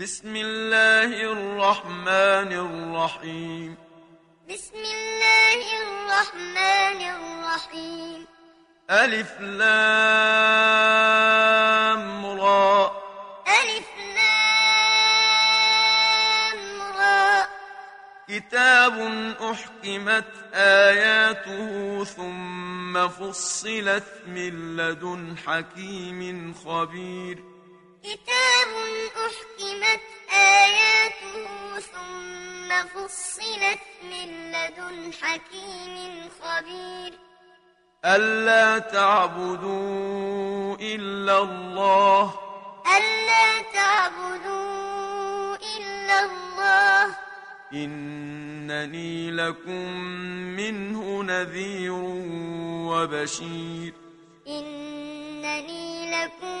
بسم الله الرحمن الرحيم بسم الله الرحمن الرحيم ألف لام را ألف لام را كتاب أحكمت آياته ثم فصلت من لدن حكيم خبير كتاب أحكمت آياته ثم فصلت من لدن حكيم خبير ألا تعبدوا إلا الله ألا تعبدوا إلا الله إنني لكم منه نذير وبشير إنني لكم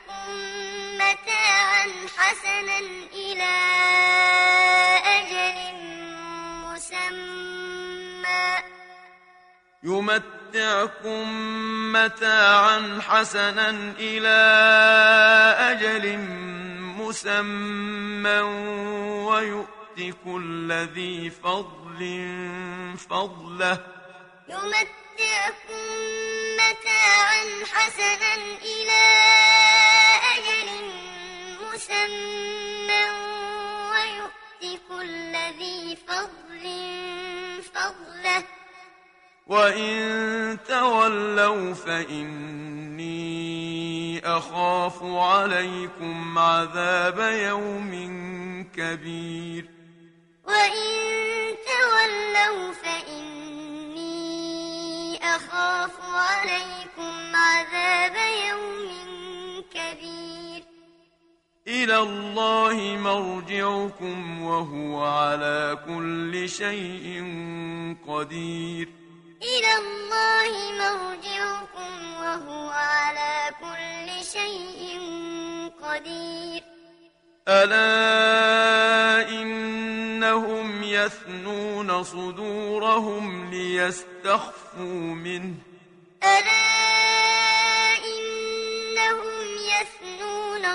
متاعا حسنا إلى أجل مسمى. يمتعكم متاعا حسنا إلى أجل مسمى. ويؤتي كل ذي فضل فضله. يمتعكم متاعا حسنا إلى مسمى ذي فضل فضله. وإن تولوا فإني أخاف عليكم عذاب يوم كبير. وإن تولوا فإني أخاف عليكم عذاب يوم كبير. إلى الله مرجعكم وهو على كل شيء قدير. إلى الله مرجعكم وهو على كل شيء قدير. ألا إنهم يثنون صدورهم ليستخفوا منه. ألا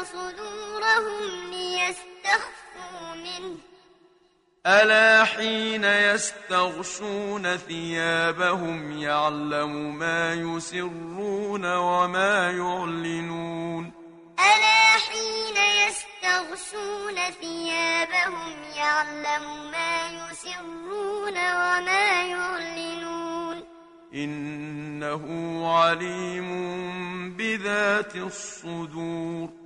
صدورهم ليستخفوا منه. ألا حين يستغشون ثيابهم يعلم ما يسرون وما يعلنون. ألا حين يستغشون ثيابهم يعلم ما يسرون وما يعلنون. إنه عليم بذات الصدور.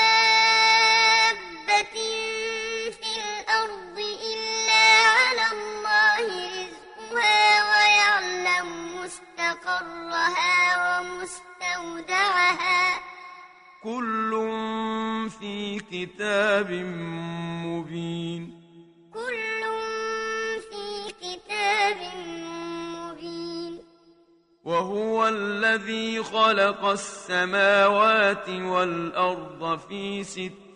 مستقرها ومستودعها. كل في كتاب مبين. كل في كتاب مبين. وهو الذي خلق السماوات والأرض في ستة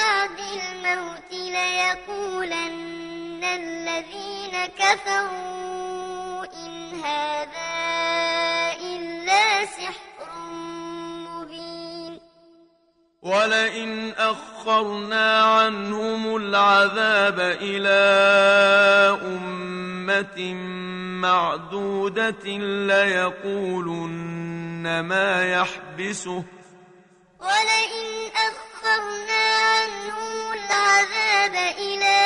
بعد الموت ليقولن الذين كفروا إن هذا إلا سحر مبين. ولئن أخرنا عنهم العذاب إلى أمة معدودة ليقولن ما يحبسه. ولئن أخرنا وَأَخَّرْنَا عَنْهُمُ الْعَذَابَ إِلَى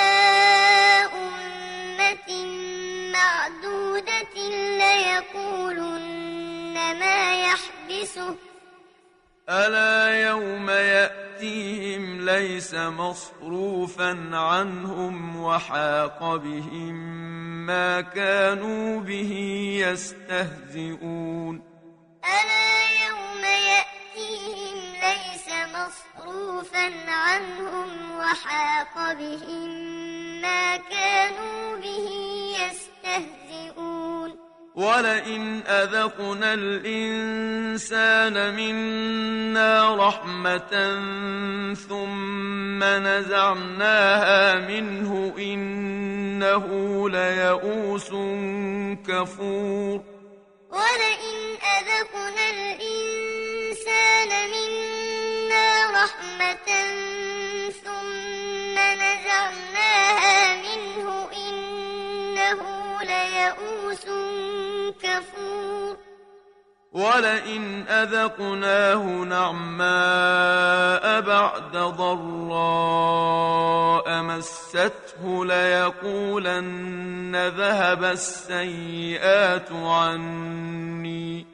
أُمَّةٍ مَّعْدُودَةٍ لَّيَقُولُنَّ مَا يَحْبِسُهُ ألا يوم يأتيهم ليس مصروفا عنهم وحاق بهم ما كانوا به يستهزئون. ألا يوم يأتيهم ليس مصروفا موقوفا عنهم وحاق بهم ما كانوا به يستهزئون. ولئن أذقنا الإنسان منا رحمة ثم نزعناها منه إنه ليئوس كفور. ولئن أذقنا الإنسان منا رحمة ثم نزعناها منه إنه ليئوس كفور ولئن أذقناه نعماء بعد ضراء مسته ليقولن ذهب السيئات عني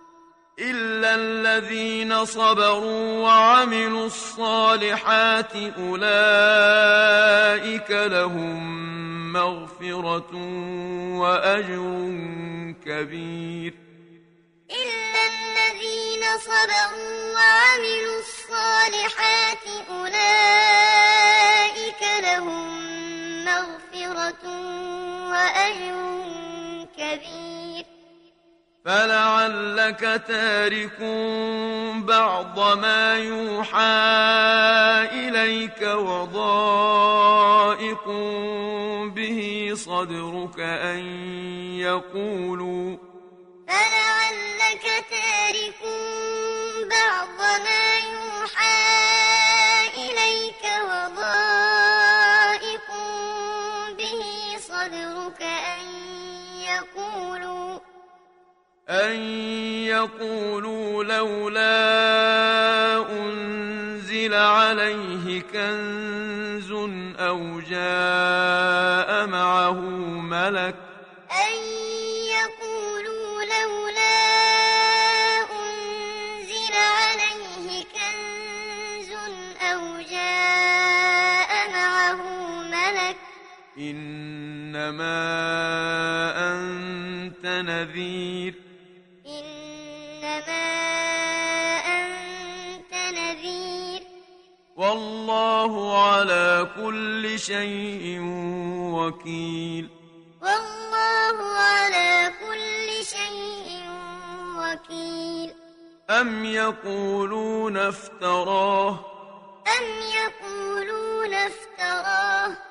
إلا الذين صبروا وعملوا الصالحات أولئك لهم مغفرة وأجر كبير إلا الذين صبروا وعملوا الصالحات أولئك لهم مغفرة وأجر كبير فلعلك تارك بعض ما يوحى إليك وضائق به صدرك أن يقولوا فلعلك تارك بعض ما يوحى أن يقولوا لولا أنزل عليه كنز أو جاء معه ملك والله على كل شيء وكيل. والله على كل شيء وكيل. أم يقولون افتراه؟ أم يقولون افتراه؟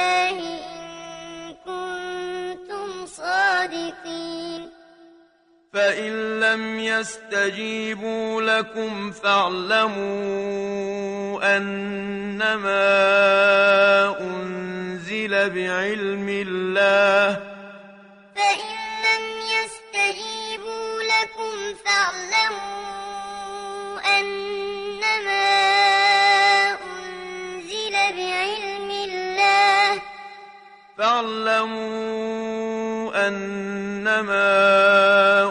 الله إن كنتم صادقين فإن لم يستجيبوا لكم فاعلموا أنما أنزل بعلم الله فإن لم يستجيبوا لكم فاعلموا فاعلموا أنما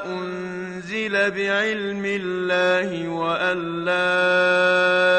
أنزل بعلم الله وأن لا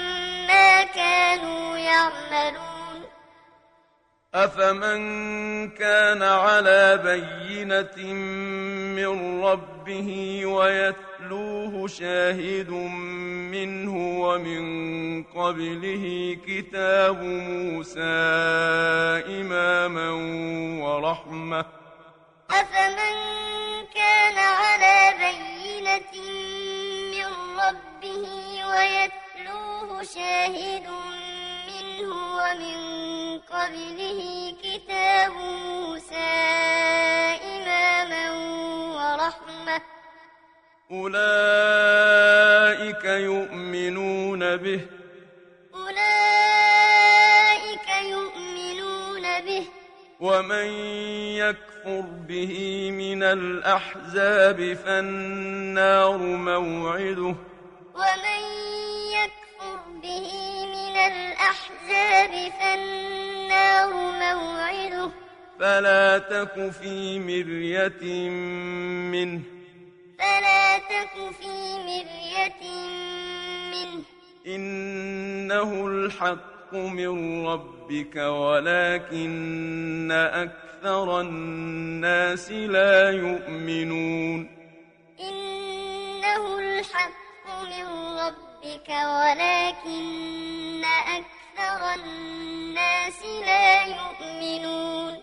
ما كانوا يعملون. أفمن كان على بينة من ربه ويتلوه شاهد منه ومن قبله كتاب موسى إماما ورحمة أفمن كان على بينة من ربه ويتلوه شاهد منه ومن قبله كتاب موسى إماما ورحمة. أولئك يؤمنون به. أولئك يؤمنون به. ومن يكفر به من الأحزاب فالنار موعده. ومن به من الأحزاب فالنار موعده. فلا تك في مرية منه. فلا تك في مرية منه. إنه الحق من ربك ولكن أكثر الناس لا يؤمنون. إنه الحق من ربك. ربك ولكن أكثر الناس لا يؤمنون.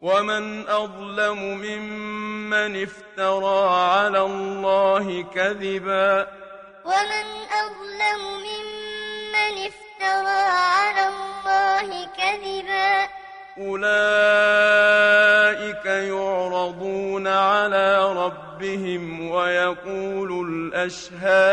ومن أظلم ممن افترى على الله كذبا. ومن أظلم ممن افترى على الله كذبا. أولئك يعرضون على ربهم ويقول الأشهاد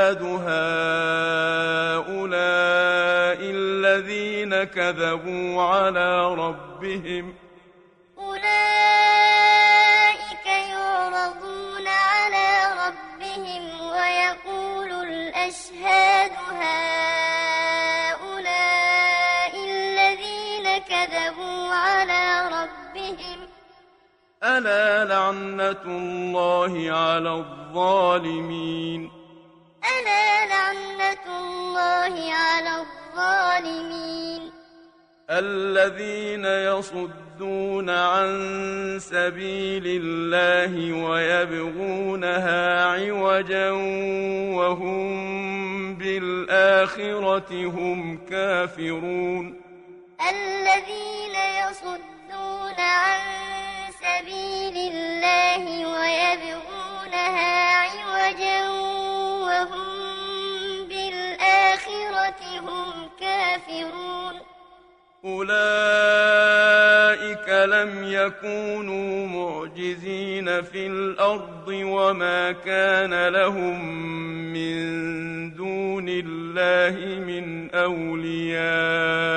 يصدون عن سبيل الله ويبغونها عوجا وهم بالآخرة هم كافرون الذين يصدون عن سبيل الله ويبغونها عوجا وهم بالآخرة هم كافرون أولئك فلم يكونوا معجزين في الأرض وما كان لهم من دون الله من أولياء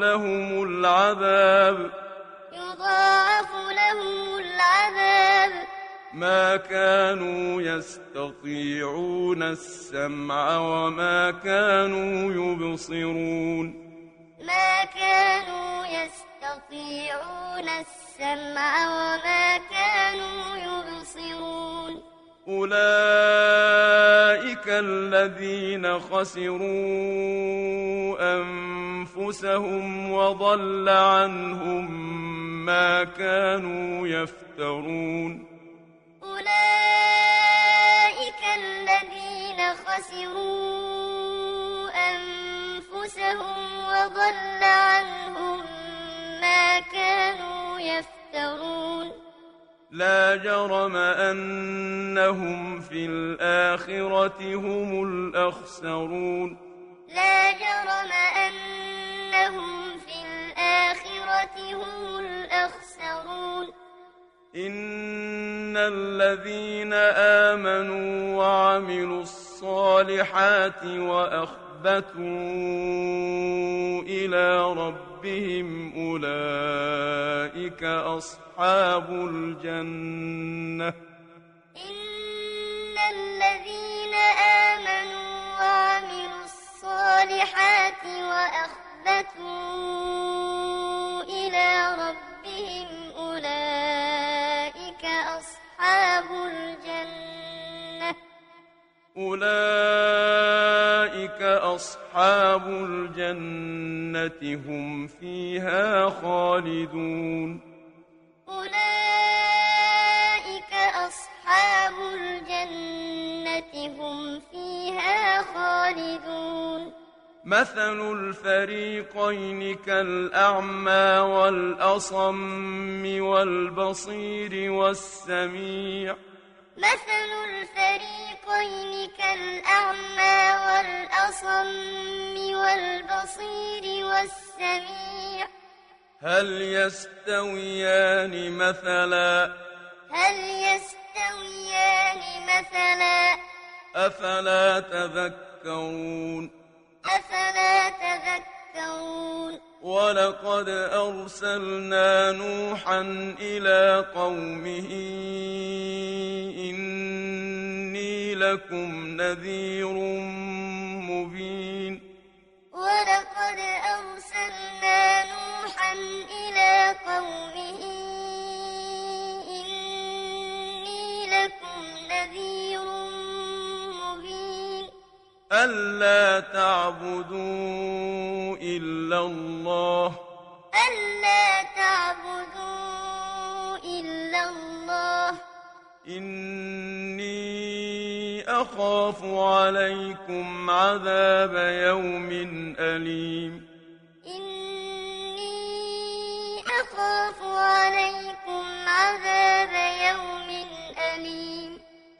لهم العذاب. يضاعف لهم العذاب. ما كانوا يستطيعون السمع وما كانوا يبصرون. ما كانوا يستطيعون السمع وما كانوا أولئك الذين خسروا أنفسهم وضل عنهم ما كانوا يفترون. أولئك الذين خسروا أنفسهم وضل عنهم ما كانوا يفترون. لا جرم أنهم في الآخرة هم الأخسرون. لا جرم أنهم في الآخرة هم الأخسرون. إن الذين آمنوا وعملوا الصالحات وأخبتوا إلى ربهم ربهم أولئك أصحاب الجنة إن الذين آمنوا وعملوا الصالحات وأخبتوا أولئك أصحاب الجنة هم فيها خالدون أولئك أصحاب الجنة هم فيها خالدون مثل الفريقين كالأعمى والأصم والبصير والسميع مثل الفريقين كالأعمى والأصم والبصير والسميع. هل يستويان مثلا؟ هل يستويان مثلا؟ أفلا تذكرون؟ أفلا تذكرون؟ ولقد أرسلنا نوحا إلى قومه إني لكم نذير مبين ولقد أرسلنا نوحا إلى قومه إني لكم نذير مبين ألا تعبدوا إلا الله ألا تعبدوا إلا الله إني أخاف عليكم عذاب يوم أليم إني أخاف عليكم عذاب يوم أليم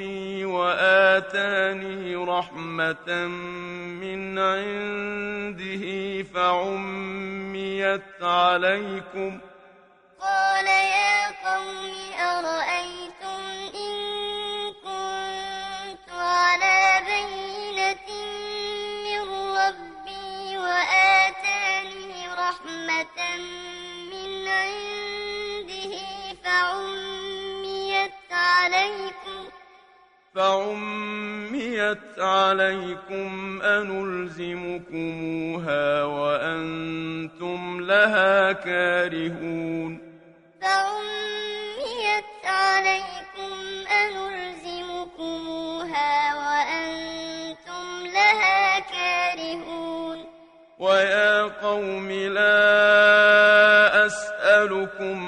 ربي وآتاني رحمة من عنده فعميت عليكم قال يا قوم أرأيتم إن كنت على بينة من ربي وآتاني رحمة من عنده فعميت عليكم فعميت عليكم أنلزمكموها وأنتم لها كارهون فعميت عليكم أنلزمكموها وأنتم لها كارهون ويا قوم لا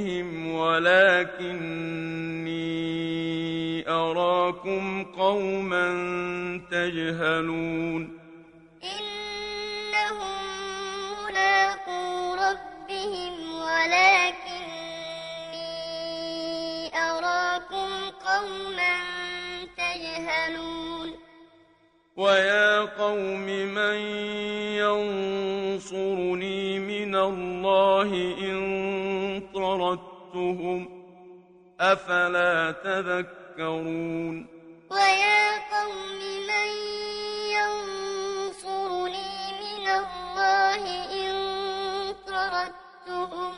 بِهِمْ وَلَكِنِّي أَرَاكُمْ قَوْمًا تَجْهَلُونَ. إِنَّهُمْ مُلَاقُو رَبِّهِمْ وَلَكِنِّي أَرَاكُمْ قَوْمًا تَجْهَلُونَ. وَيَا قَوْمِ مَنْ يَنْصُرُنِي مِنَ اللَّهِ إِنْ طردتهم أفلا تذكرون؟ ويا قوم من ينصرني من الله إن طردتهم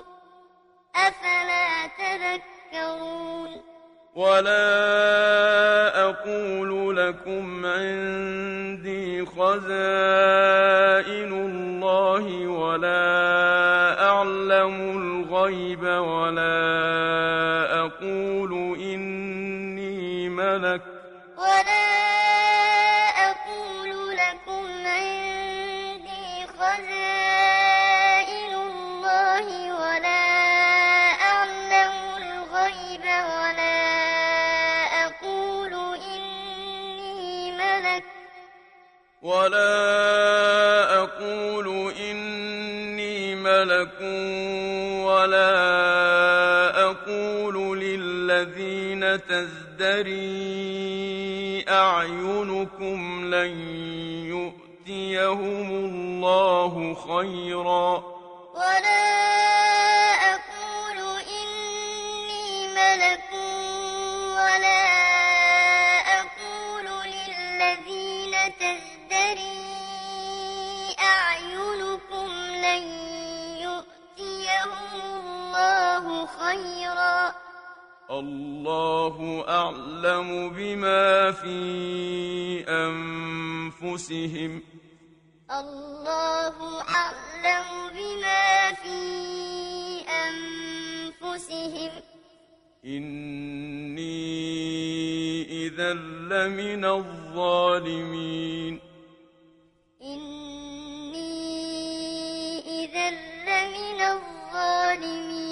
أفلا تذكرون؟ ولا أقول لكم عندي خزائن الله ولا أعلم الله الغيب ولا أقول تدري أَعْيُنُكُمْ لَنْ يُؤْتِيَهُمُ اللَّهُ خَيْرًا الله أعلم بما في أنفسهم الله أعلم بما في أنفسهم إني إذا لمن الظالمين إني إذا لمن الظالمين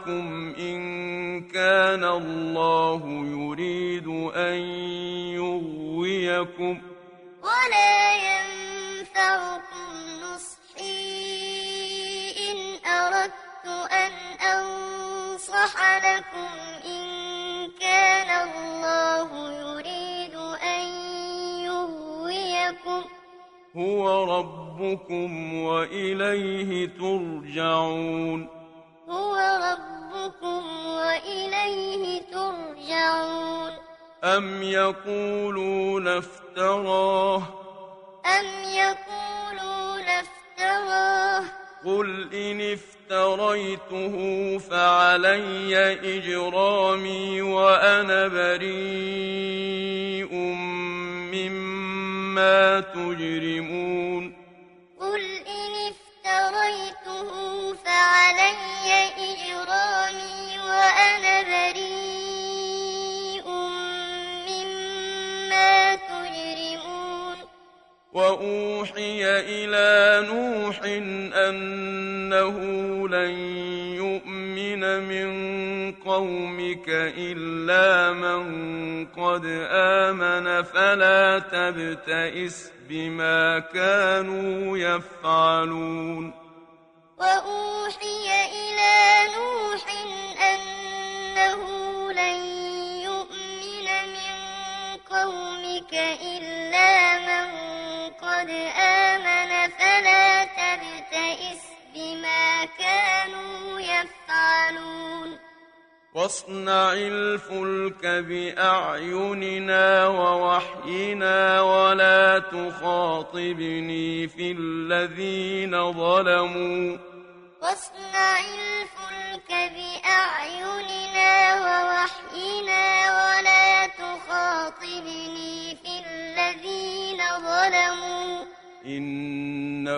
لكم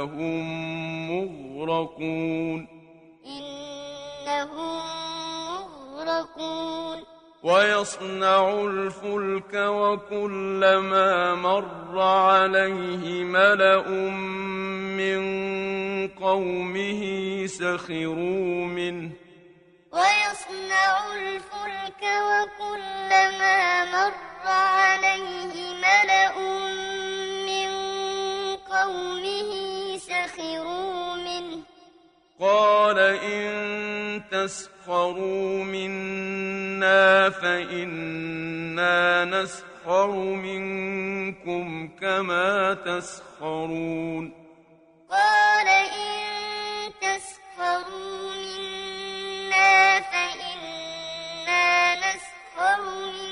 إنهم مغرقون. إنهم مغرقون. ويصنع الفلك وكلما مر عليه ملأ من قومه سخروا منه. ويصنع الفلك وكلما مر عليه ملأ من قومه تسخروا منه قال إن تسخروا منا فإنا نسخر منكم كما تسخرون قال إن تسخروا منا فإنا نسخر منكم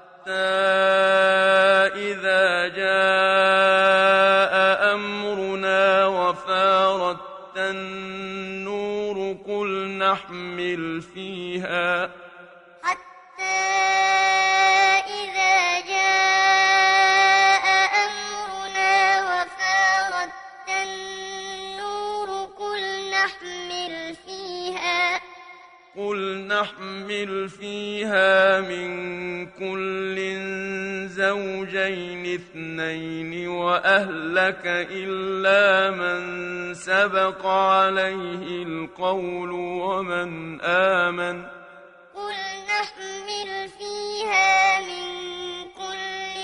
حتى إذا جاء أمرنا وفارت النور قل نحمل فيها تحمل فيها من كل زوجين اثنين وأهلك إلا من سبق عليه القول ومن آمن قل نحمل فيها من كل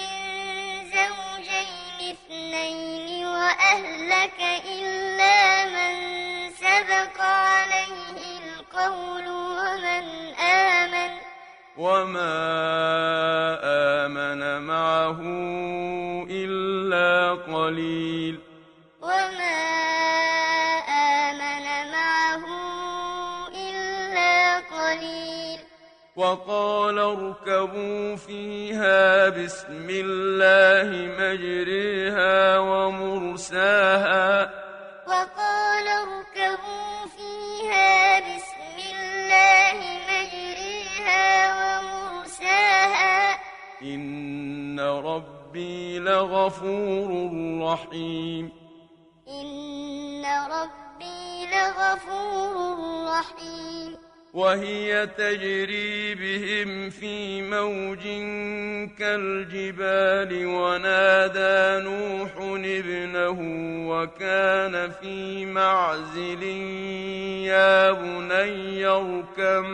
زوجين اثنين وأهلك إلا من سبق عليه القول ومن آمن. وما آمن معه إلا قليل. وما آمن معه إلا قليل. وقال اركبوا فيها بسم الله مجريها ومرساها. إن ربي لغفور رحيم إن ربي لغفور رحيم وهي تجري بهم في موج كالجبال ونادى نوح ابنه وكان في معزل يا بني اركم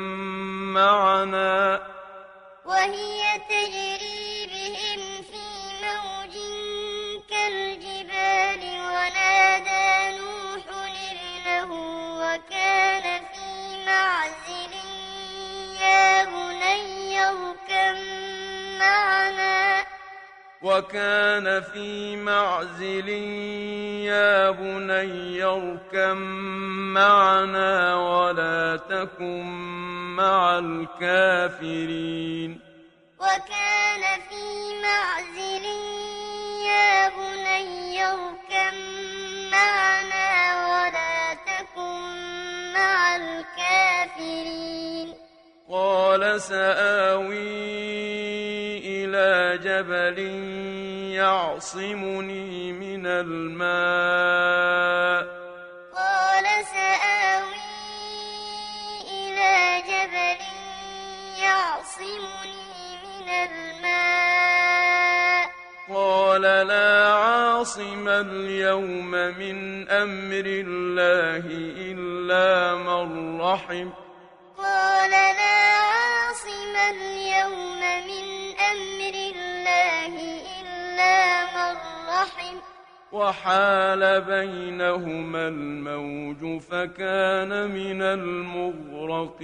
معنا وهي تجري ونادى نوح ابنه وكان في معزل. يا بني اركب معنا. وكان في معزل. يا بني اركب معنا ولا تكن مع الكافرين. وكان في معزل. يا بني اركب معنا ولا تكن مع الكافرين. قال سآوي إلى جبل يعصمني من الماء. قال سآوي إلى جبل يعصمني من الماء. قال لا عاصم اليوم من أمر الله إلا من رحم. قال لا عاصم اليوم من أمر الله إلا من رحم. وحال بينهما الموج فكان من المغرقين.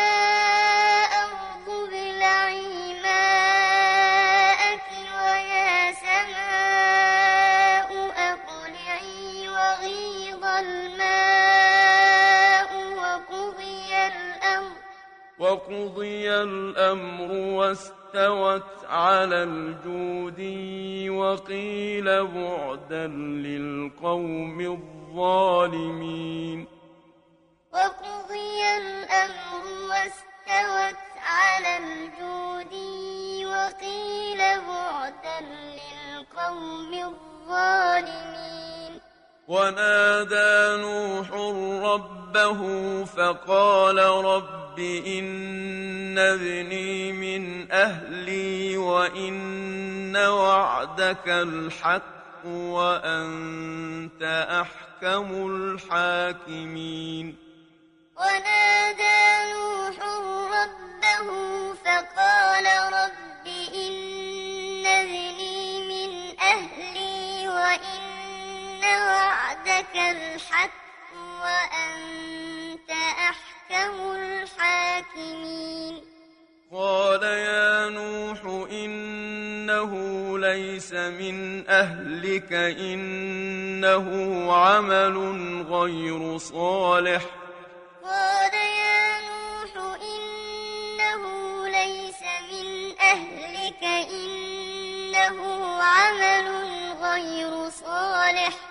وقضي الأمر واستوت على الجود وقيل بعدا للقوم الظالمين وقضي الأمر واستوت على الجود وقيل بعدا للقوم الظالمين ونادى نوح ربه فقال رب رب إن ابني من أهلي وإن وعدك الحق وأنت أحكم الحاكمين ونادى نوح ربه فقال رب إن ابني من أهلي وإن وعدك الحق وأنت أحكم أحكم الحاكمين قال يا نوح إنه ليس من أهلك إنه عمل غير صالح. قال يا نوح إنه ليس من أهلك إنه عمل غير صالح.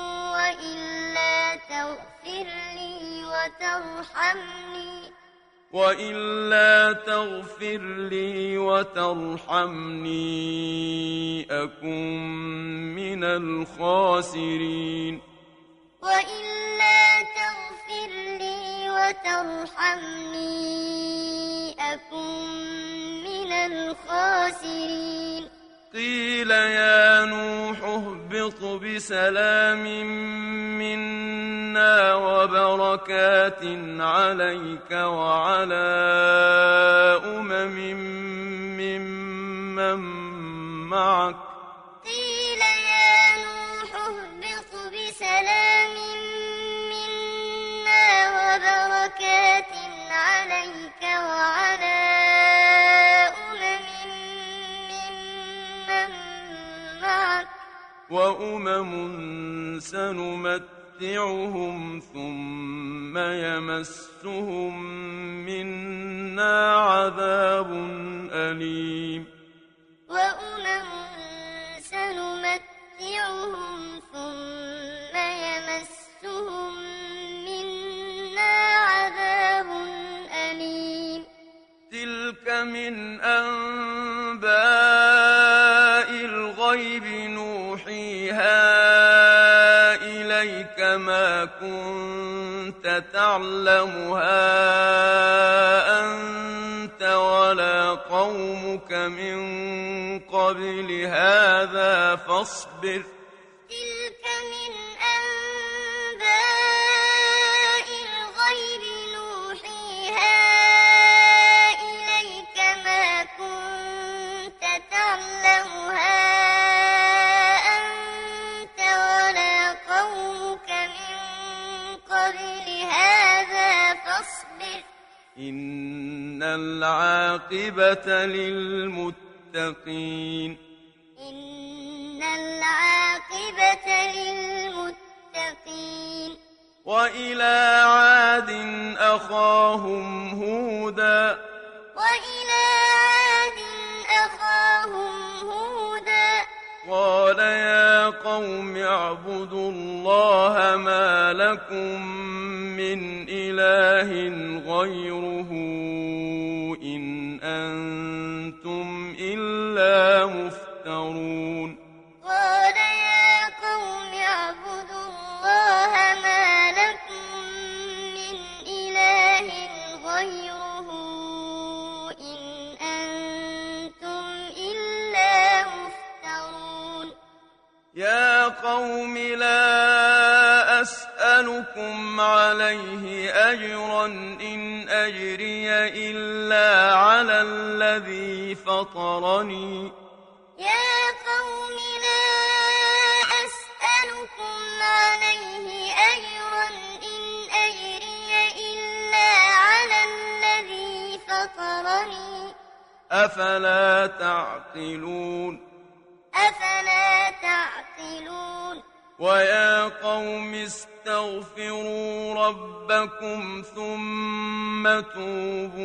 وإلا تغفر لي وترحمني. وَإِلَّا تَغْفِرْ لِي وَتَرْحَمْنِي. أَكُنْ مِنَ الْخَاسِرِينَ. وَإِلَّا تَغْفِرْ لِي وَتَرْحَمْنِي. أَكُنْ مِنَ الْخَاسِرِينَ. قِيلَ يَا نُوحُ نهبط بسلام منا وبركات عليك وعلى أمم ممن معك. وأمم سنمتعهم ثم يمسهم منا عذاب أليم وأمم سنمتعهم ثم يمسهم منا عذاب أليم تلك من أنفسهم كنت تعلمها أنت ولا قومك من قبل هذا فاصبر العاقبة للمتقين إن العاقبة للمتقين وإلى عاد أخاهم هودا وإلى عاد أخاهم قال يا قوم اعبدوا الله ما لكم من إله غيره إن أنتم إلا مفترون القوم لا أسألكم عليه أجرا إن أجري إلا على الذي فطرني. يا قوم لا أسألكم عليه أجرا إن أجري إلا على الذي فطرني. أفلا تعقلون؟ أفلا تعقلون؟ ويا قوم استغفروا ربكم ثم توبوا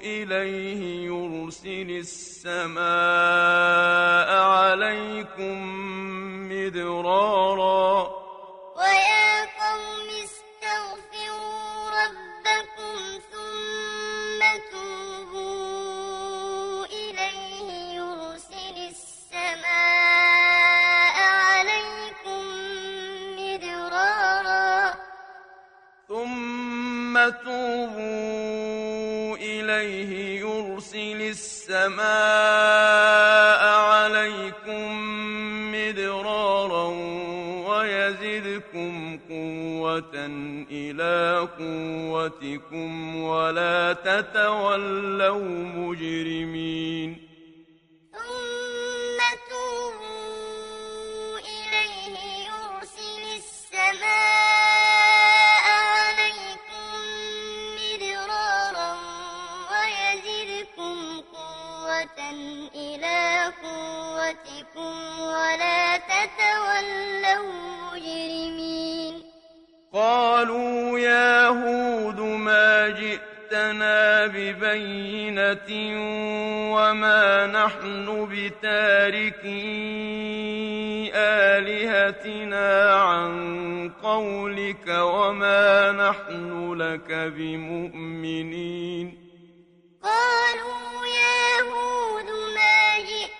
إليه يرسل السماء عليكم مدرارا. ويا قوم فتوبوا إليه يرسل السماء عليكم مدرارا ويزدكم قوة إلى قوتكم ولا تتولوا مجرمين ثم توبوا إليه يرسل السماء ولا تتولوا مجرمين قالوا يا هود ما جئتنا ببينة وما نحن بتاركي آلهتنا عن قولك وما نحن لك بمؤمنين قالوا يا هود ما جئتنا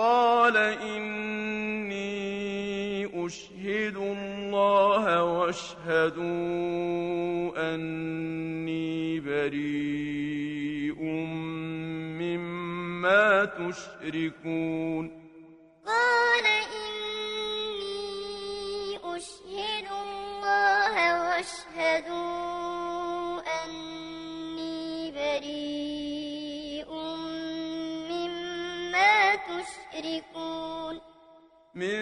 قال إني أشهد الله وأشهد أني بريء مما تشركون. قال إني أشهد الله واشهدوا يشركون من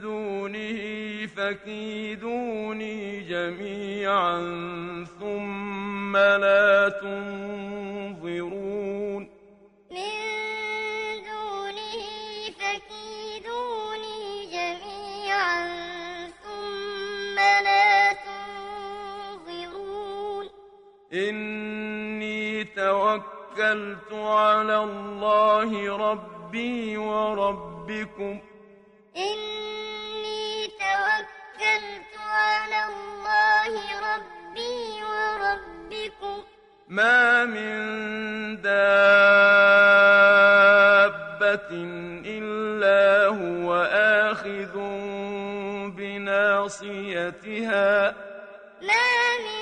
دونه فكيدوني جميعا ثم لا تنظرون. من دونه فكيدوني جميعا ثم لا تنظرون. إني توكلت على الله ربي ربي وربكم. إني توكلت على الله ربي وربكم. ما من دابة إلا هو آخذ بناصيتها. ما من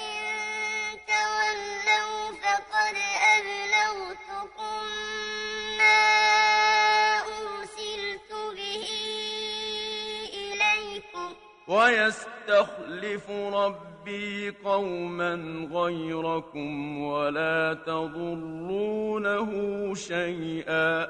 ويستخلف ربي قوما غيركم ولا تضرونه شيئا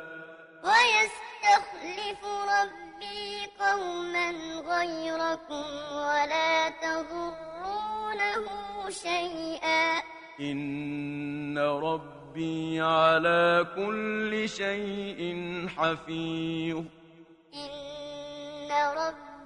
ويستخلف ربي قوما غيركم ولا تضرونه شيئا إن ربي على كل شيء حفيظ إن ربي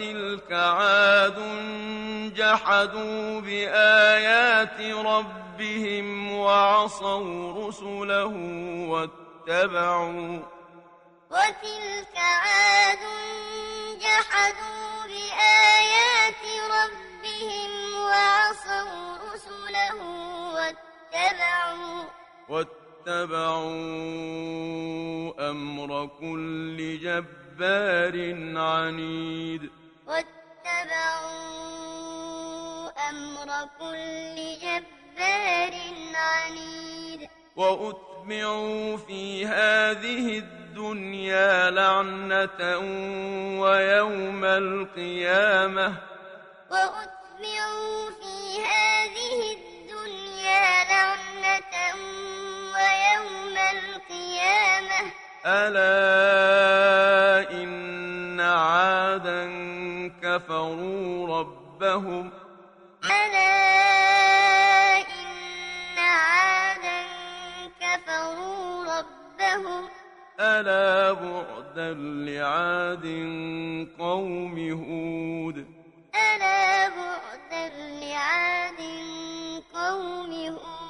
وتلك عاد جحدوا بآيات ربهم وعصوا رسله واتبعوا وتلك عاد جحدوا بآيات ربهم وعصوا رسله واتبعوا واتبعوا أمر كل جبار عنيد واتبعوا أمر كل جبار عنيد. وأتبعوا في هذه الدنيا لعنة ويوم القيامة. وأتبعوا في هذه الدنيا لعنة ويوم القيامة. ألا إن عادا كفروا ربهم ألا إن عادا كفروا ربهم ألا بعدا لعاد قوم هود ألا بعدا لعاد قوم هود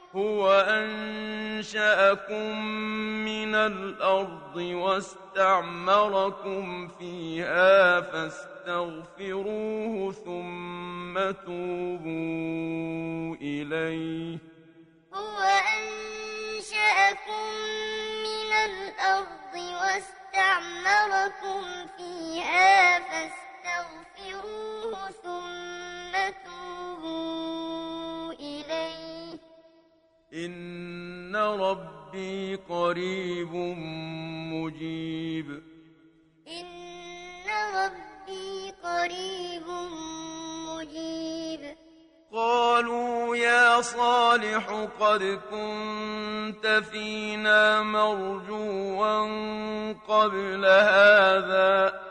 هو أنشأكم من الأرض واستعمركم فيها فاستغفروه ثم توبوا إليه هو أنشأكم من الأرض واستعمركم فيها فاستغفروه ثم إن ربي قريب مجيب إن ربي قريب مجيب قالوا يا صالح قد كنت فينا مرجوا قبل هذا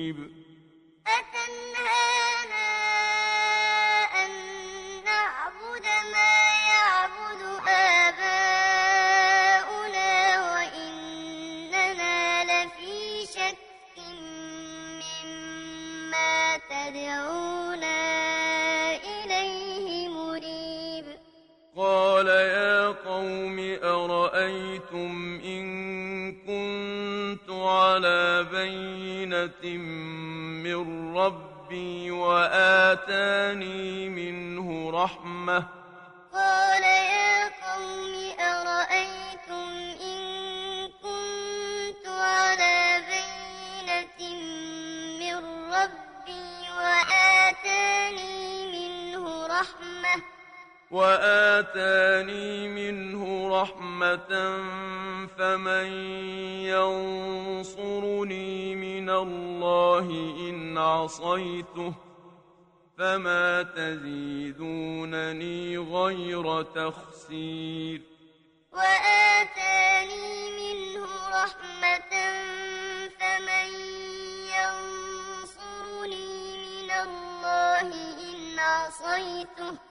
من ربي وآتاني منه رحمة وآتاني منه رحمة فمن ينصرني من الله إن عصيته فما تزيدونني غير تخسير وآتاني منه رحمة فمن ينصرني من الله إن عصيته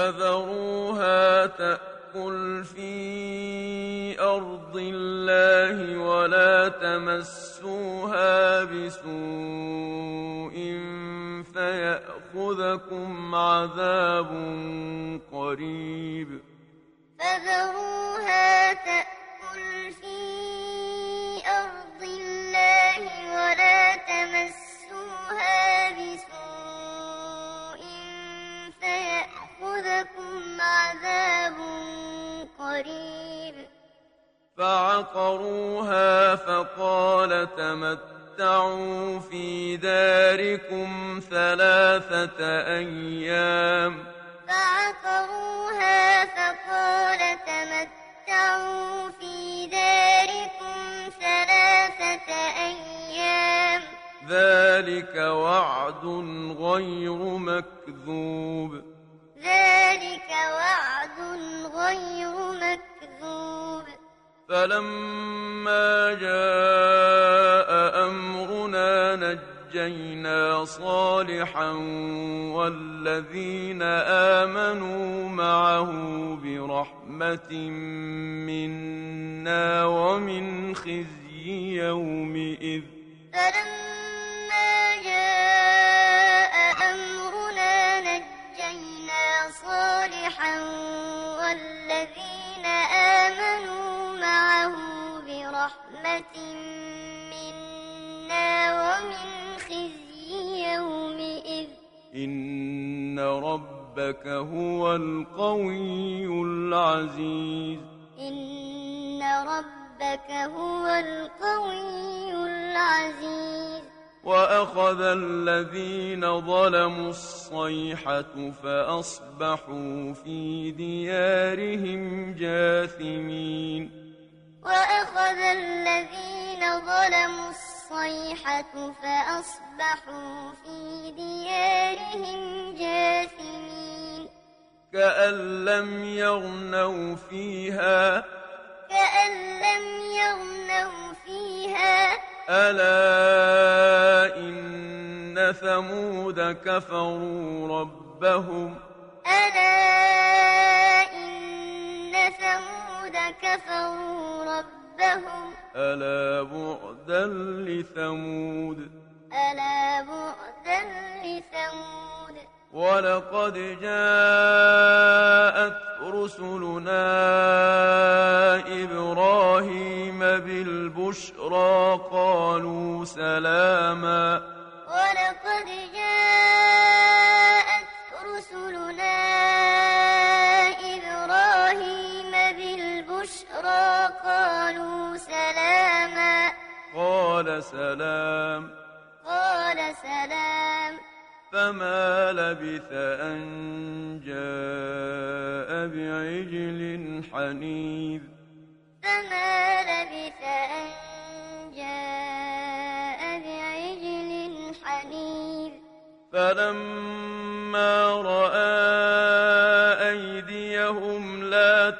فذروها تأكل في أرض الله ولا تمسوها بسوء فيأخذكم عذاب قريب فذروها تأكل لَكُمْ عَذَابٌ قَرِيبٌ. فَعَقَرُوهَا فَقَالَ تَمَتَّعُوا فِي دَارِكُمْ ثَلَاثَةَ أَيَّامٍ. فَعَقَرُوهَا فَقَالَ تَمَتَّعُوا فِي دَارِكُمْ ثَلَاثَةَ أَيَّامٍ. ذَلِكَ وَعْدٌ غَيْرُ مَكْذُوبٍ. ذلك وعد غير مكذوب. فلما جاء أمرنا نجينا صالحا والذين آمنوا معه برحمة منا ومن خزي يومئذ. فلما جاء نِعْمَةٍ منا ومن خزي يومئذ. إن ربك هو القوي العزيز. إن ربك هو القوي العزيز. وأخذ الذين ظلموا الصيحة فأصبحوا في ديارهم جاثمين. وأخذ الذين ظلموا الصيحة فأصبحوا في ديارهم جاثمين. كأن لم يغنوا فيها. كأن لم يغنوا فيها. ألا إن ثمود كفروا ربهم. ألا إن ثمود ثمود كفروا ربهم. ألا بعدا لثمود. ألا بعدا لثمود. ولقد جاءت رسلنا إبراهيم بالبشرى قالوا سلاما. ولقد جاءت قال سلام. قال سلام. فما لبث أن جاء بعجل حنيذ. فما لبث أن جاء بعجل حنيذ. فلما رأى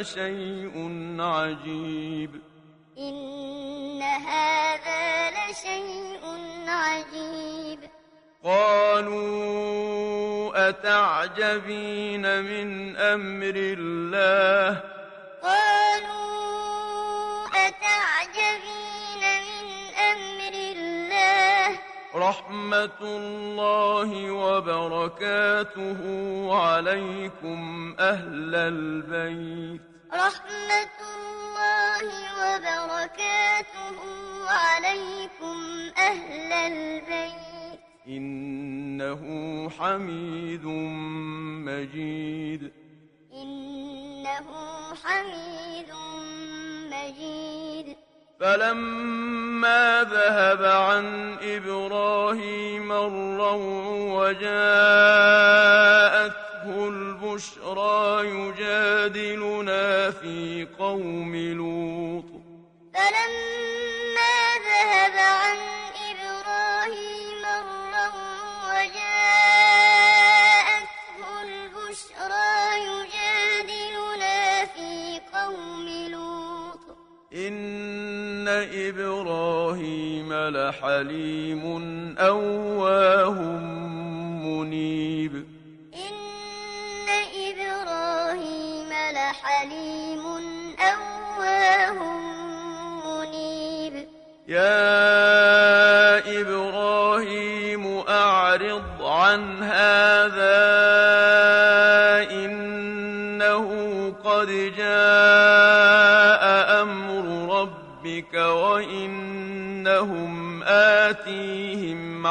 لشيء عجيب. إن هذا لشيء عجيب. قالوا أتعجبين من أمر الله؟ رحمة الله وبركاته عليكم أهل البيت رحمة الله وبركاته عليكم أهل البيت إنه حميد مجيد إنه حميد مجيد فلما ذهب عن إبراهيم الروع وجاءته البشرى يجادلنا في قوم لوط. فلما لحليم أواه منيب. إن إبراهيم لحليم أواه منيب. يا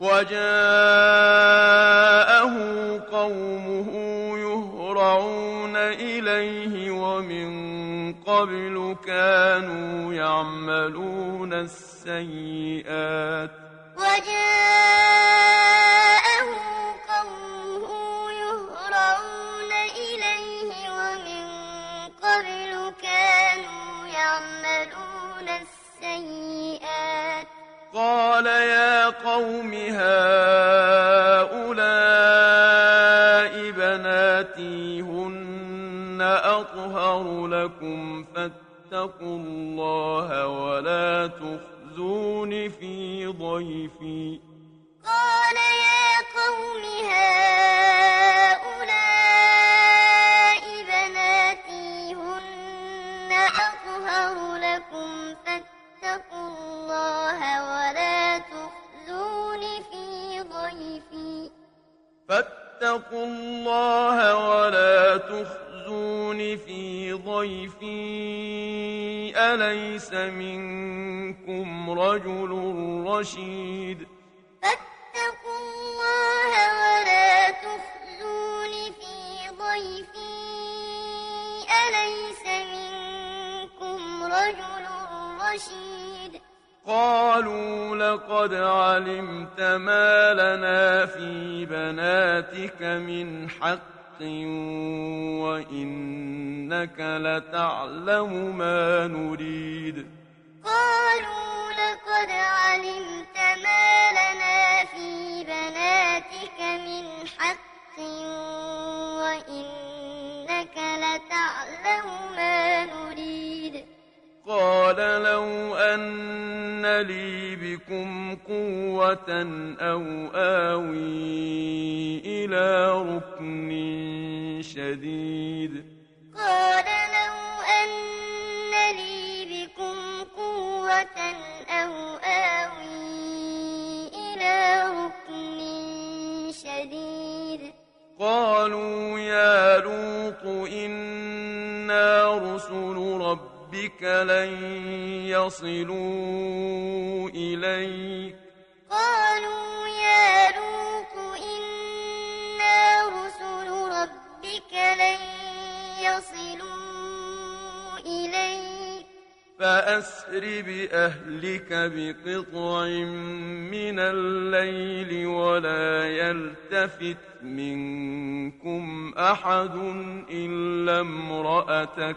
وجاءه قومه يهرعون إليه ومن قبل كانوا يعملون السيئات وجاءه قوم هؤلاء بناتي هن أطهر لكم فاتقوا الله ولا تخزون في ضيفي. قال يا قوم هؤلاء فاتقوا الله ولا تخزون في ضيفي أليس منكم رجل رشيد؟ فاتقوا الله ولا تخزون في ضيفي أليس منكم رجل رشيد؟ قالوا لقد علمت ما لنا في بناتك من حق وإنك لتعلم ما نريد. قالوا لقد علمت ما لنا في بناتك من حق وإنك لتعلم ما نريد. قال لو أن لي بكم قوة أو آوي إلى ركن شديد. قال لو أن لي بكم قوة أو آوي إلى ركن شديد. قالوا يا لوط إنا رسل ربنا ربك لن يصلوا إليك. قالوا يا لوك إنا رسل ربك لن يصلوا إليك. فأسر بأهلك بقطع من الليل ولا يلتفت منكم أحد إلا امرأتك.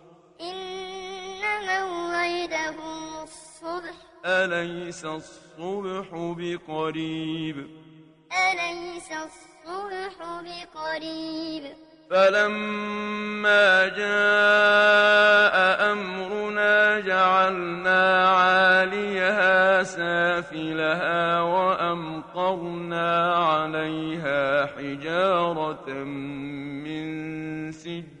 إن موعدهم الصبح. أليس الصبح بقريب؟ أليس الصبح بقريب؟ فلما جاء أمرنا جعلنا عاليها سافلها وأمطرنا عليها حجارة من سجد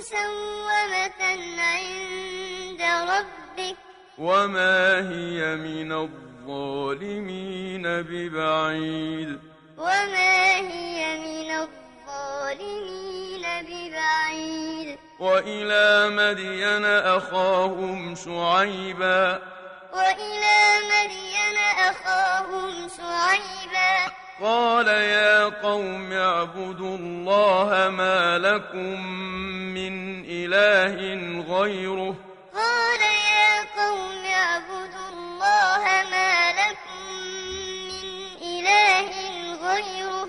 مسومة عند ربك. وما هي من الظالمين ببعيد. وما هي من الظالمين ببعيد. وإلى مدين أخاهم شعيبا. وإلى مدين أخاهم شعيبا. قال يا قوم اعبدوا الله ما لكم من إله غيره. قال يا قوم اعبدوا الله ما لكم من إله غيره.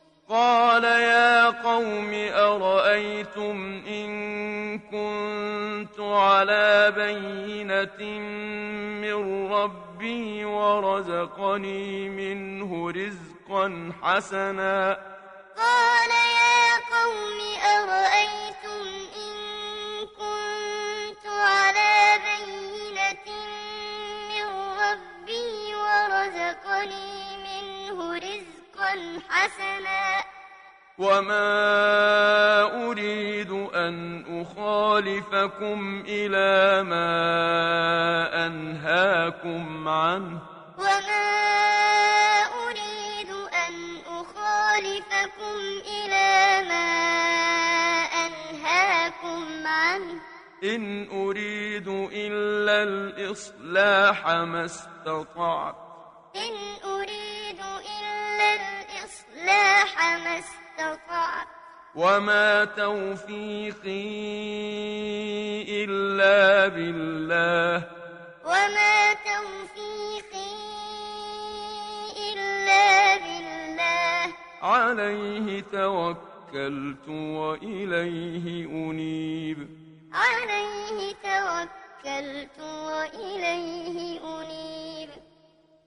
قال يا قوم أرأيتم إن كنت على بينة من ربي ورزقني منه رزقا حسنا قال يا قوم أرأيتم إن كنت على بينة من ربي ورزقني منه رزقا حسنا وما أريد أن أخالفكم إلى ما أنهاكم عنه وما أريد أن أخالفكم إلى ما أنهاكم عنه إن أريد إلا الإصلاح ما استطعت وما توفيقي إلا بالله وما توفيقي إلا بالله عليه توكلت وإليه أنيب عليه توكلت وإليه أنيب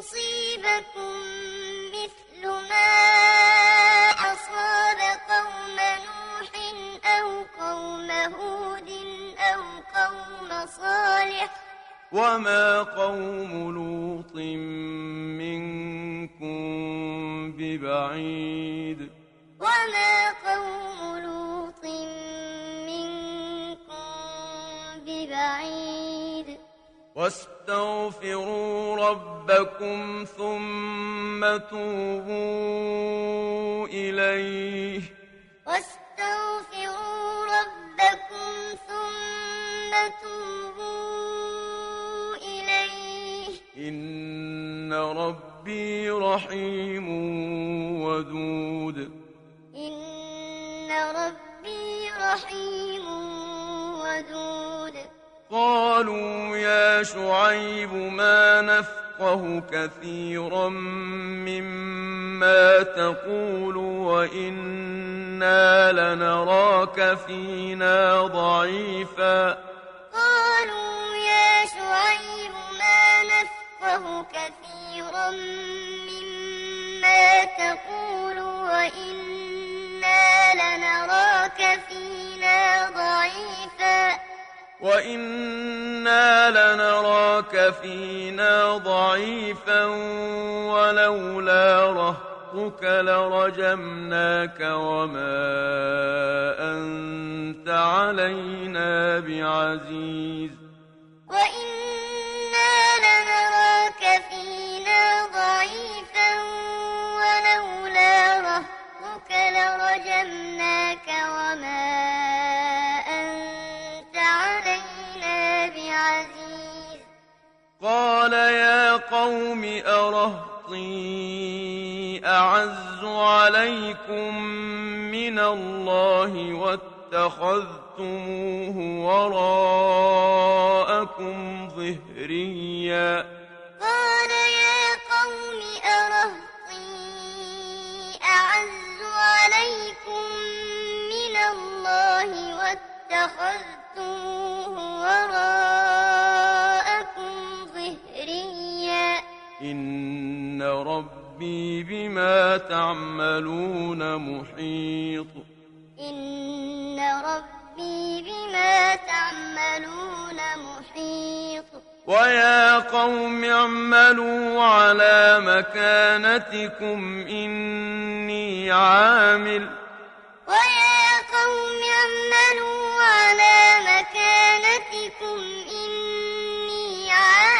يصيبكم مثل ما أصاب قوم نوح أو قوم هود أو قوم صالح وما قوم لوط منكم ببعيد وما قوم لوط منكم واستغفروا ربكم ثم توبوا إليه. واستغفروا ربكم ثم توبوا إليه. إن ربي رحيم ودود. إن ربي رحيم قالوا يا شعيب ما نفقه كثيرا مما تقول وإنا لنراك فينا ضعيفا. قالوا يا شعيب ما نفقه كثيرا مما تقول وإنا لنراك فينا ضعيفا. وَإِنَّا لَنَرَاكَ فِينَا ضَعِيفًا وَلَوْلَا رَهْطُكَ لَرَجَمْنَاكَ وَمَا أَنْتَ عَلَيْنَا بِعَزِيزٍ وَإِنَّا قال يا قوم أرهطي أعز عليكم من الله واتخذتموه وراءكم ظهريا. قال يا قوم أرهطي أعز عليكم من الله واتخذتموه وراءكم إن ربي بما تعملون محيط إن ربي بما تعملون محيط ويا قوم اعملوا على مكانتكم إني عامل ويا قوم اعملوا على مكانتكم إني عامل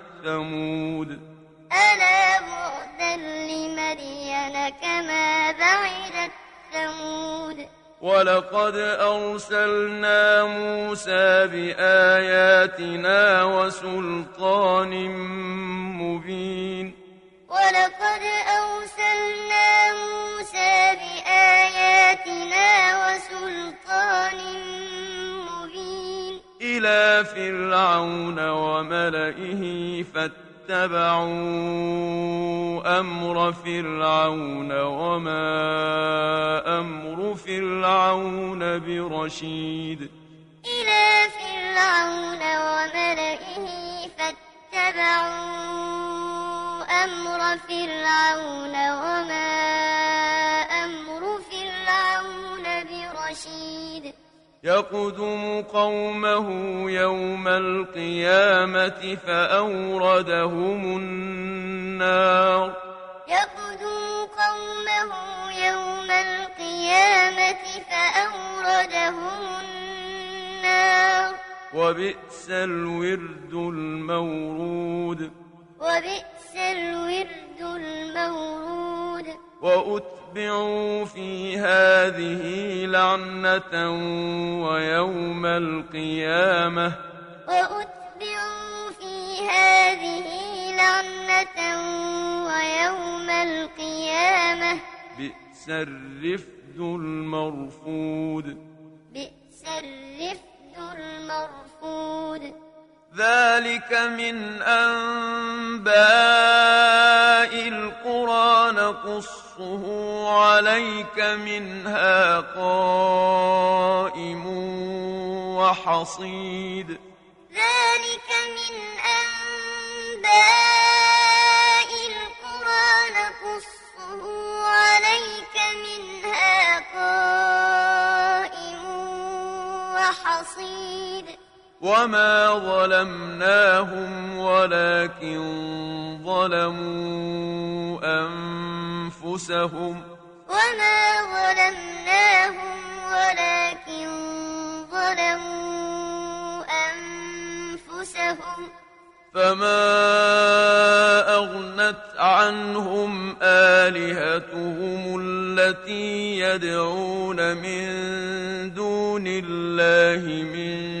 ثمود. ألا بعدا لمدين كما بعدت ثمود ولقد أرسلنا موسى بآياتنا وسلطان مبين. ولقد أرسلنا موسى بآياتنا وسلطان مبين إلى فرعون وملئه فاتبعوا أمر فرعون وما أمر فرعون برشيد. إلى فرعون وملئه فاتبعوا أمر فرعون وما أمر فرعون برشيد. يقدم قومه يوم القيامة فأوردهم النار. يقدم قومه يوم القيامة فأوردهم النار. وبئس الورد المورود. وبئس الورد المورود. وأتبعوا في هذه لعنة ويوم القيامة. وأتبعوا في هذه لعنة ويوم القيامة. بئس الرفد المرفود. بئس الرفد المرفود. ذلك من أنباء القرى نقصه عليك منها قائم وحصيد ذلك من أنباء القرى نقصه عليك منها قائم وحصيد وما ظلمناهم ولكن ظلموا أنفسهم وما ظلمناهم ولكن ظلموا أنفسهم فما أغنت عنهم آلهتهم التي يدعون من دون الله من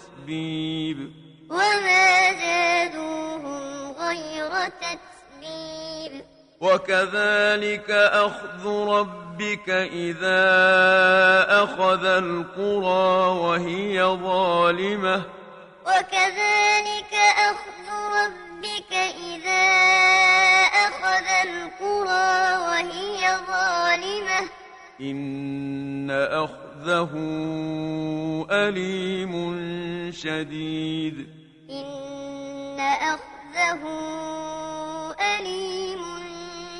تتبيب وما زادوهم غير تتبيب وكذلك أخذ ربك إذا أخذ القرى وهي ظالمة. وكذلك أخذ ربك إذا أخذ القرى وهي ظالمة. إن أخذه أليم شديد إن أخذه أليم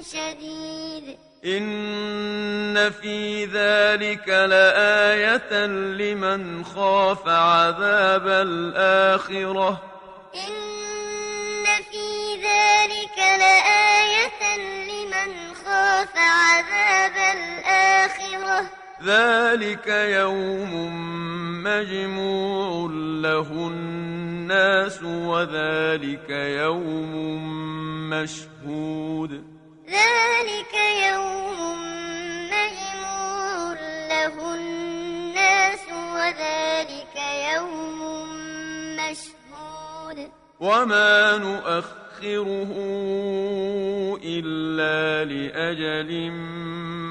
شديد إن في ذلك لآية لمن خاف عذاب الآخرة إن في ذلك لآية وخاف عذاب الآخرة. ذلك يوم مجموع له الناس وذلك يوم مشهود. ذلك يوم مجموع له الناس وذلك يوم مشهود. وما نؤخر نؤخره إلا لأجل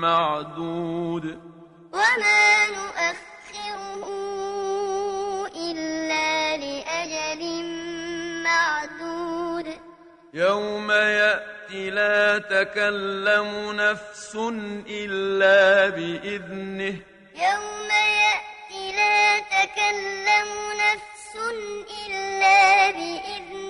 معدود. وما نؤخره إلا لأجل معدود. يوم يأتي لا تكلم نفس إلا بإذنه. يوم يأتي لا تكلم نفس إلا بإذنه.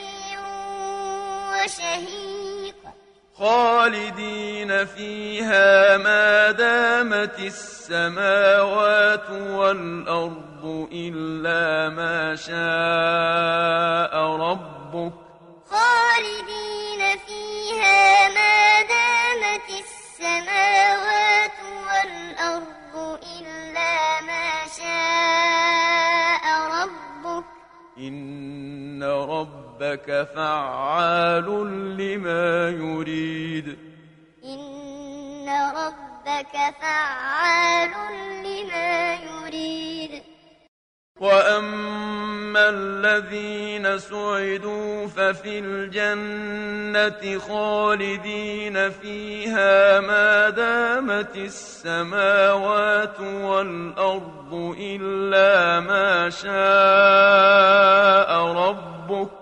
وشهيق خالدين فيها ما دامت السماوات والأرض إلا ما شاء ربك. خالدين فيها ما دامت السماوات والأرض إلا ما شاء ربك. إن رب ربك فعال لما يريد. إن ربك فعال لما يريد. وأما الذين سعدوا ففي الجنة خالدين فيها ما دامت السماوات والأرض إلا ما شاء ربك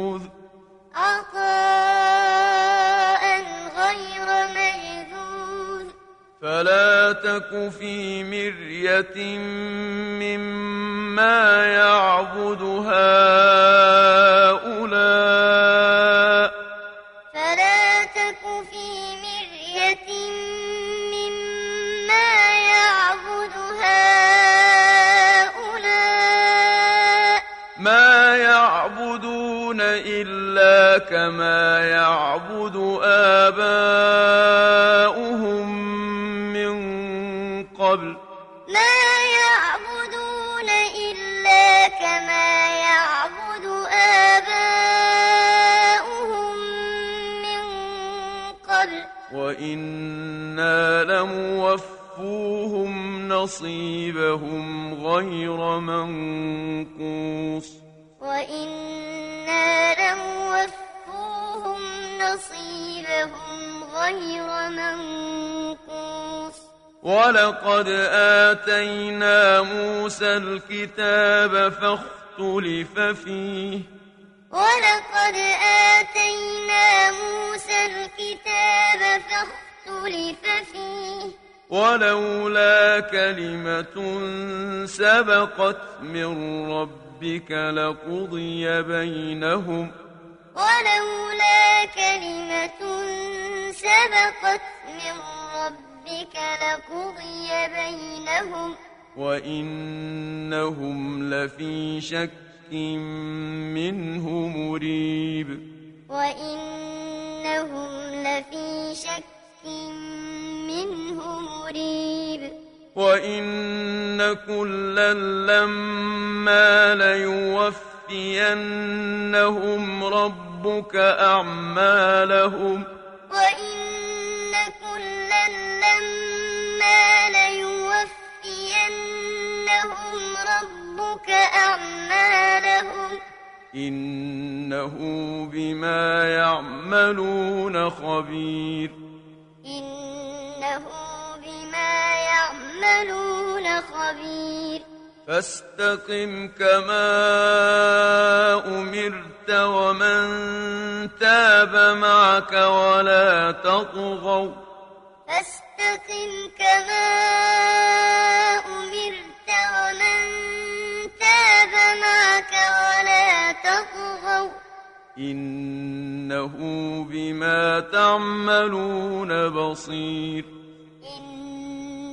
تك في مرية مما يعبد هؤلاء فلا تك في مرية مما يعبد هؤلاء ما يعبدون إلا كما يعبدون نصيبهم غير منقوص. وإنا لموفوهم نصيبهم غير منقوص. ولقد آتينا موسى الكتاب فاختلف فيه. ولقد آتينا موسى الكتاب فاختلف فيه. ولولا كلمة سبقت من ربك لقضي بينهم. ولولا كلمة سبقت من ربك لقضي بينهم. وإنهم لفي شك منه مريب. وإنهم لفي شك منه مريب. وإن كلا لما ليوفينهم ربك أعمالهم وإن كلا لما ليوفينهم ربك أعمالهم إنه بما يعملون خبير. إنه بما يعملون خبير فاستقم كما أمرت ومن تاب معك ولا تطغوا فاستقم كما أمرت ومن تاب معك ولا تطغوا إنه بما تعملون بصير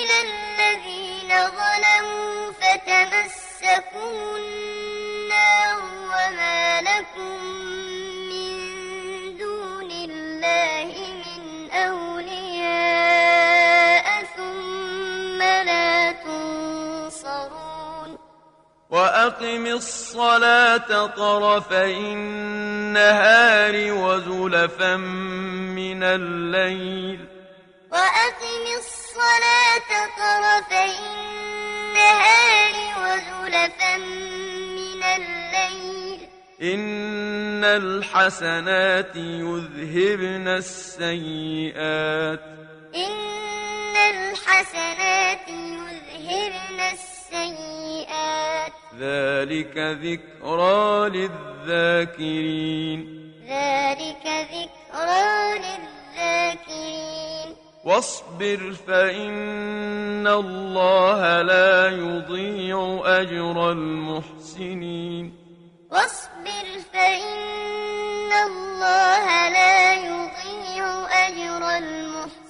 إلى الذين ظلموا فتمسكوا النار وما لكم من دون الله من أولياء ثم لا تنصرون وأقم الصلاة طرفي النهار وزلفا من الليل وأقم الصلاة طرفي النهار وزلفا من الليل. إن الحسنات يذهبن السيئات. إن الحسنات يذهبن السيئات. ذلك ذكرى للذاكرين. ذلك ذكرى للذاكرين. واصبر فإن الله لا يضيع أجر المحسنين. واصبر فإن الله لا يضيع أجر المحسنين.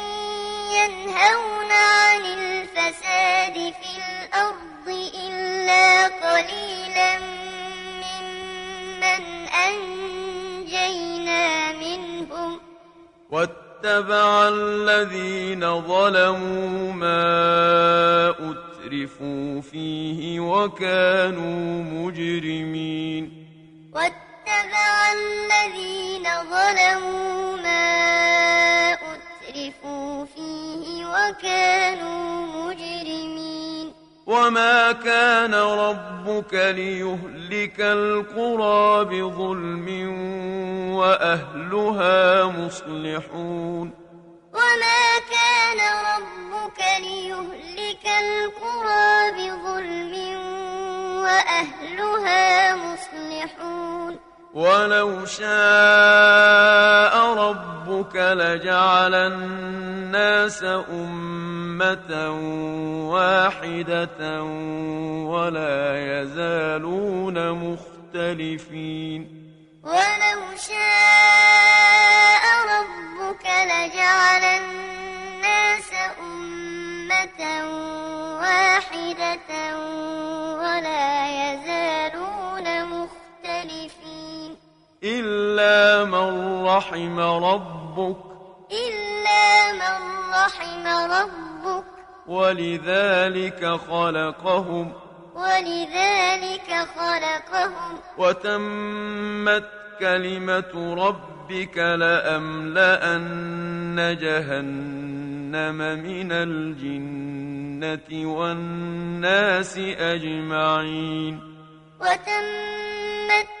ينهون عن الفساد في الأرض إلا قليلا ممن أنجينا منهم. واتبع الذين ظلموا ما أترفوا فيه وكانوا مجرمين. واتبع الذين ظلموا ما أترفوا أسرفوا فيه وكانوا مجرمين. وما كان ربك ليهلك القرى بظلم وأهلها مصلحون. وما كان ربك ليهلك القرى بظلم وأهلها مصلحون. ولو شاء ربك لجعل الناس أمة واحدة ولا يزالون مختلفين. ولو شاء ربك لجعل الناس أمة واحدة ولا يزالون إلا من رحم ربك إلا من رحم ربك ولذلك خلقهم ولذلك خلقهم وتمت كلمة ربك لأملأن جهنم من الجنة والناس أجمعين وتمت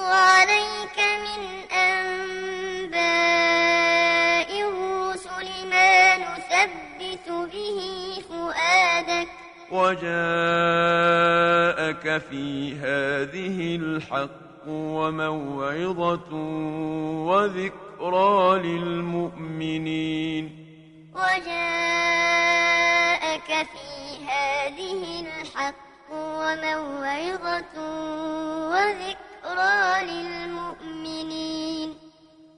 وعليك من أنباء الرسل ما نثبت به فؤادك وجاءك في هذه الحق وموعظة وذكرى للمؤمنين وجاءك في هذه الحق وموعظة وذكرى ذكرى للمؤمنين.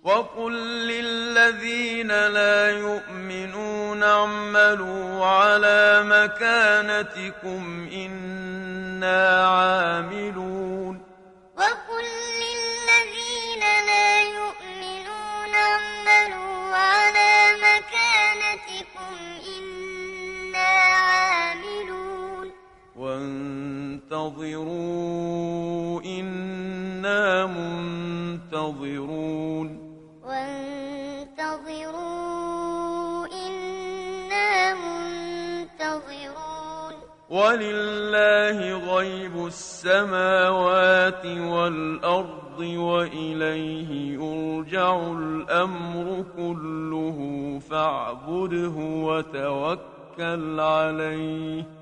وقل للذين لا يؤمنون اعملوا على مكانتكم إنا عاملون. وقل للذين لا يؤمنون اعملوا على مكانتكم إنا عاملون. وانتظروا إنا منتظرون. وانتظروا إنا منتظرون. ولله غيب السماوات والأرض وإليه يرجع الأمر كله فاعبده وتوكل عليه.